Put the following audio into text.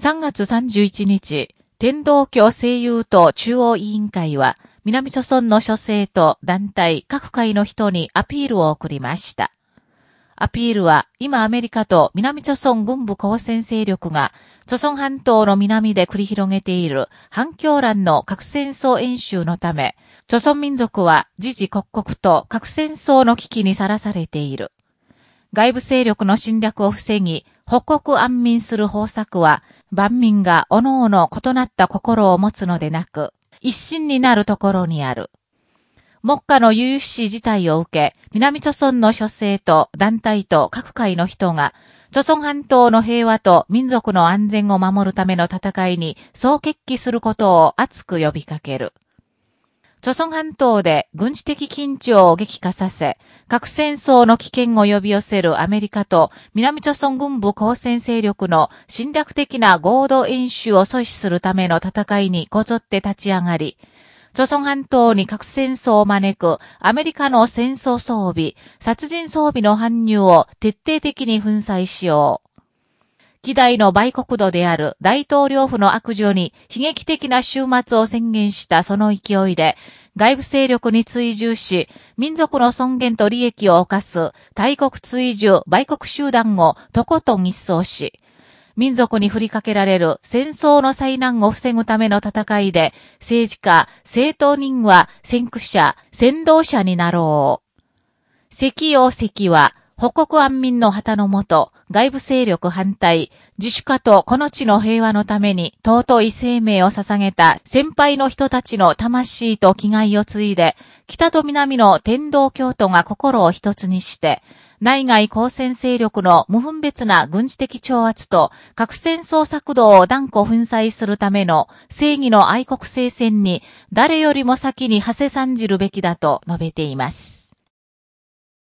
3月31日、天道教声優と中央委員会は、南朝村の諸政と団体、各界の人にアピールを送りました。アピールは、今アメリカと南朝村軍部交戦勢力が、朝村半島の南で繰り広げている反響欄の核戦争演習のため、朝村民族は時事刻々と核戦争の危機にさらされている。外部勢力の侵略を防ぎ、北国安民する方策は、万民が各々異なった心を持つのでなく、一心になるところにある。目下の有志事態を受け、南朝村の諸政と団体と各界の人が、朝村半島の平和と民族の安全を守るための戦いにそう決起することを熱く呼びかける。朝鮮半島で軍事的緊張を激化させ、核戦争の危険を呼び寄せるアメリカと南朝鮮軍部交戦勢力の侵略的な合同演習を阻止するための戦いにこぞって立ち上がり、朝鮮半島に核戦争を招くアメリカの戦争装備、殺人装備の搬入を徹底的に粉砕しよう。希代の売国土である大統領府の悪女に悲劇的な終末を宣言したその勢いで、外部勢力に追従し、民族の尊厳と利益を犯す大国追従売国集団をとことん一掃し、民族に振りかけられる戦争の災難を防ぐための戦いで、政治家、政党人は先駆者、先導者になろう。石王石は、北国安民の旗のもと、外部勢力反対、自主化とこの地の平和のために尊い生命を捧げた先輩の人たちの魂と気概を継いで、北と南の天道教徒が心を一つにして、内外交戦勢力の無分別な軍事的挑発と核戦争策動を断固粉砕するための正義の愛国聖戦に誰よりも先に馳せ参じるべきだと述べています。